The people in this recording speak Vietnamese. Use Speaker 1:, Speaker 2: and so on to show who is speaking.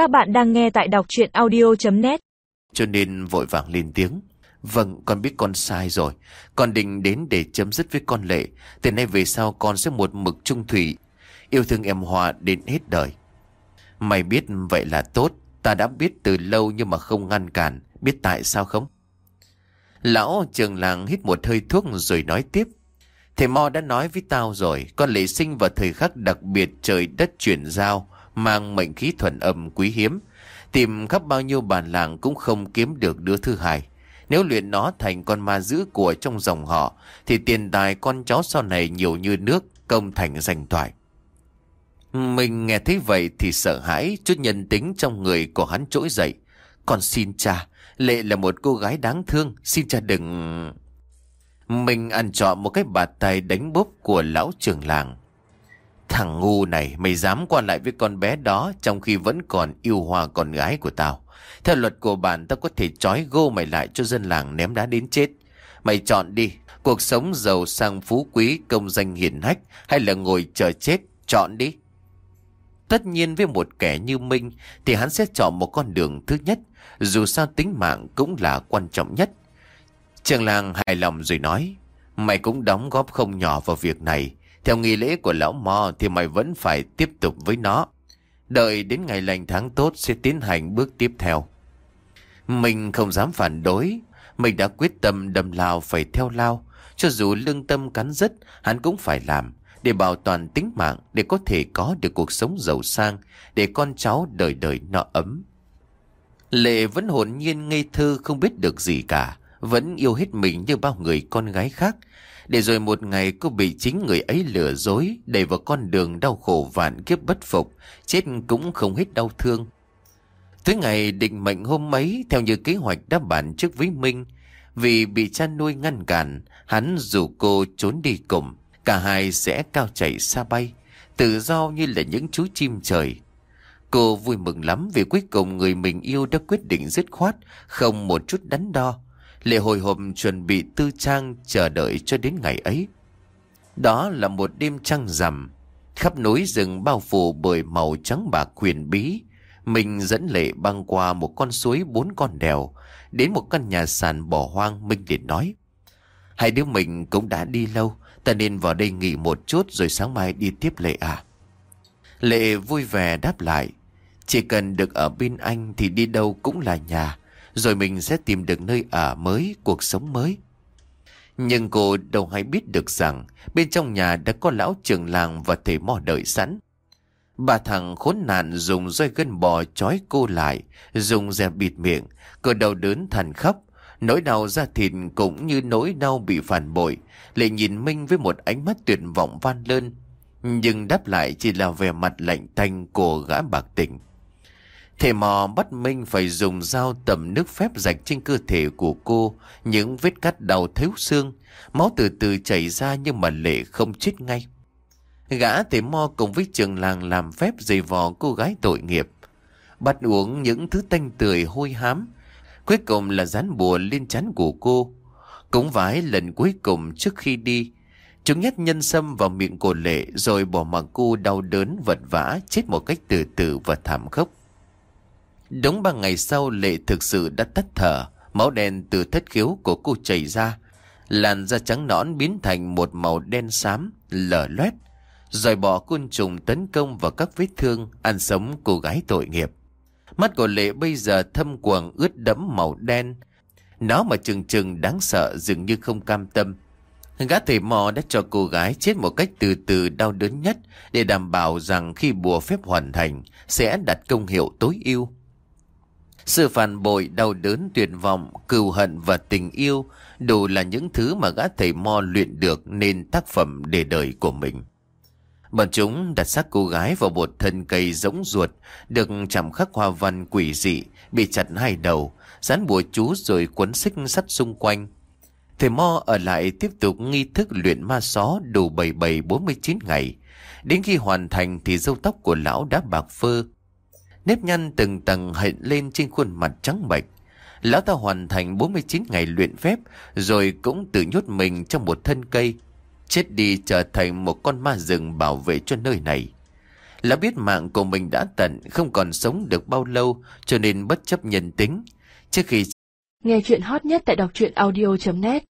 Speaker 1: Các bạn đang nghe tại đọc chuyện audio.net
Speaker 2: Cho nên vội vàng lên tiếng. Vâng con biết con sai rồi. Con định đến để chấm dứt với con Lệ. Từ nay về sau con sẽ một mực trung thủy. Yêu thương em Hòa đến hết đời. Mày biết vậy là tốt. Ta đã biết từ lâu nhưng mà không ngăn cản. Biết tại sao không? Lão trường làng hít một hơi thuốc rồi nói tiếp. Thầy Mo đã nói với tao rồi. Con Lệ sinh vào thời khắc đặc biệt trời đất chuyển giao. Mang mệnh khí thuần âm quý hiếm. Tìm khắp bao nhiêu bản làng cũng không kiếm được đứa thứ hai. Nếu luyện nó thành con ma dữ của trong dòng họ, Thì tiền tài con cháu sau này nhiều như nước, Công thành danh thoại. Mình nghe thấy vậy thì sợ hãi, Chút nhân tính trong người của hắn trỗi dậy. Còn xin cha, Lệ là một cô gái đáng thương, Xin cha đừng... Mình ăn trọ một cái bạt tay đánh bốp của lão trưởng làng. Thằng ngu này, mày dám qua lại với con bé đó Trong khi vẫn còn yêu hoa con gái của tao. Theo luật của bạn, tao có thể trói gô mày lại cho dân làng ném đá đến chết. Mày chọn đi. Cuộc sống giàu sang phú quý, công danh hiển hách, Hay là ngồi chờ chết, Chọn đi. Tất nhiên với một kẻ như Minh, Thì hắn sẽ chọn một con đường thứ nhất. Dù sao tính mạng cũng là quan trọng nhất. Trường làng hài lòng rồi nói, Mày cũng đóng góp không nhỏ vào việc này. Theo nghi lễ của lão mò Thì mày vẫn phải tiếp tục với nó. Đợi đến ngày lành tháng tốt Sẽ tiến hành bước tiếp theo. Mình không dám phản đối. Mình đã quyết tâm đầm lao phải theo lao. Cho dù lương tâm cắn rứt, Hắn cũng phải làm Để bảo toàn tính mạng, Để có thể có được cuộc sống giàu sang, Để con cháu đời đời nọ ấm. Lệ vẫn hồn nhiên ngây thơ, Không biết được gì cả, vẫn yêu hết mình như bao người con gái khác. Để rồi một ngày cô bị chính người ấy lừa dối, đẩy vào con đường đau khổ vạn kiếp bất phục, chết cũng không hết đau thương. Tới ngày định mệnh hôm ấy, theo như kế hoạch đã bàn trước với Minh, vì bị cha nuôi ngăn cản, hắn rủ cô trốn đi cùng, cả hai sẽ cao chạy xa bay, tự do như là những chú chim trời. Cô vui mừng lắm vì cuối cùng người mình yêu đã quyết định dứt khoát, không một chút đắn đo. Lệ hồi hộp chuẩn bị tư trang chờ đợi cho đến ngày ấy. Đó là một đêm trăng rằm, khắp núi rừng bao phủ bởi màu trắng bạc huyền bí. Mình dẫn lệ băng qua một con suối bốn con đèo, đến một căn nhà sàn bỏ hoang Minh liền nói. Hai đứa mình cũng đã đi lâu, ta nên vào đây nghỉ một chút rồi sáng mai đi tiếp lệ à. Lệ vui vẻ đáp lại, chỉ cần được ở bên anh thì đi đâu cũng là nhà. Rồi mình sẽ tìm được nơi ở mới, cuộc sống mới. Nhưng cô đâu hay biết được rằng bên trong nhà đã có lão trường làng và thầy mò đợi sẵn. Bà thằng khốn nạn dùng roi gân bò trói cô lại, dùng dẹp bịt miệng, cơ đầu đớn thằn khóc. Nỗi đau da thịt cũng như nỗi đau bị phản bội, lại nhìn Minh với một ánh mắt tuyệt vọng van lơn. Nhưng đáp lại chỉ là vẻ mặt lạnh tanh của gã bạc tỉnh. Thầy mò bắt Minh phải dùng dao tẩm nước phép rạch trên cơ thể của cô, những vết cắt đau thấu xương, máu từ từ chảy ra nhưng mà lệ không chết ngay. Gã thầy mò cùng với trường làng làm phép dày vò cô gái tội nghiệp, bắt uống những thứ tanh tươi hôi hám, cuối cùng là dán bùa lên chán của cô. Cũng vái lần cuối cùng trước khi đi, chúng nhét nhân sâm vào miệng cổ lệ rồi bỏ mặc cô đau đớn vật vã chết một cách từ từ và thảm khốc. Đúng ba ngày sau Lệ thực sự đã tắt thở, máu đen từ thất khiếu của cô chảy ra. Làn da trắng nõn biến thành một màu đen xám, lở loét. Rồi bỏ côn trùng tấn công vào các vết thương, ăn sống cô gái tội nghiệp. Mắt của Lệ bây giờ thâm quầng ướt đẫm màu đen. Nó mà chừng chừng đáng sợ dường như không cam tâm. Gã thầy mò đã cho cô gái chết một cách từ từ đau đớn nhất để đảm bảo rằng khi bùa phép hoàn thành sẽ đặt công hiệu tối ưu. Sự phản bội, đau đớn, tuyệt vọng, cừu hận và tình yêu đủ là những thứ mà gã thầy mo luyện được nên tác phẩm để đời của mình. Bọn chúng đặt xác cô gái vào một thân cây giống ruột, được chạm khắc hoa văn quỷ dị, bị chặt hai đầu, dán bùa chú rồi quấn xích sắt xung quanh. Thầy Mo ở lại tiếp tục nghi thức luyện ma xó đủ 77-49 ngày. Đến khi hoàn thành thì râu tóc của lão đã bạc phơ, Nếp nhăn từng tầng hiện lên trên khuôn mặt trắng bệch. Lão ta hoàn thành 49 ngày luyện phép, rồi cũng tự nhốt mình trong một thân cây. Chết đi trở thành một con ma rừng bảo vệ cho nơi này. Lão biết mạng của mình đã tận, Không còn sống được bao lâu, Cho nên bất chấp nhân tính Trước khi
Speaker 3: Nghe chuyện hot nhất tại đọc truyện audio.net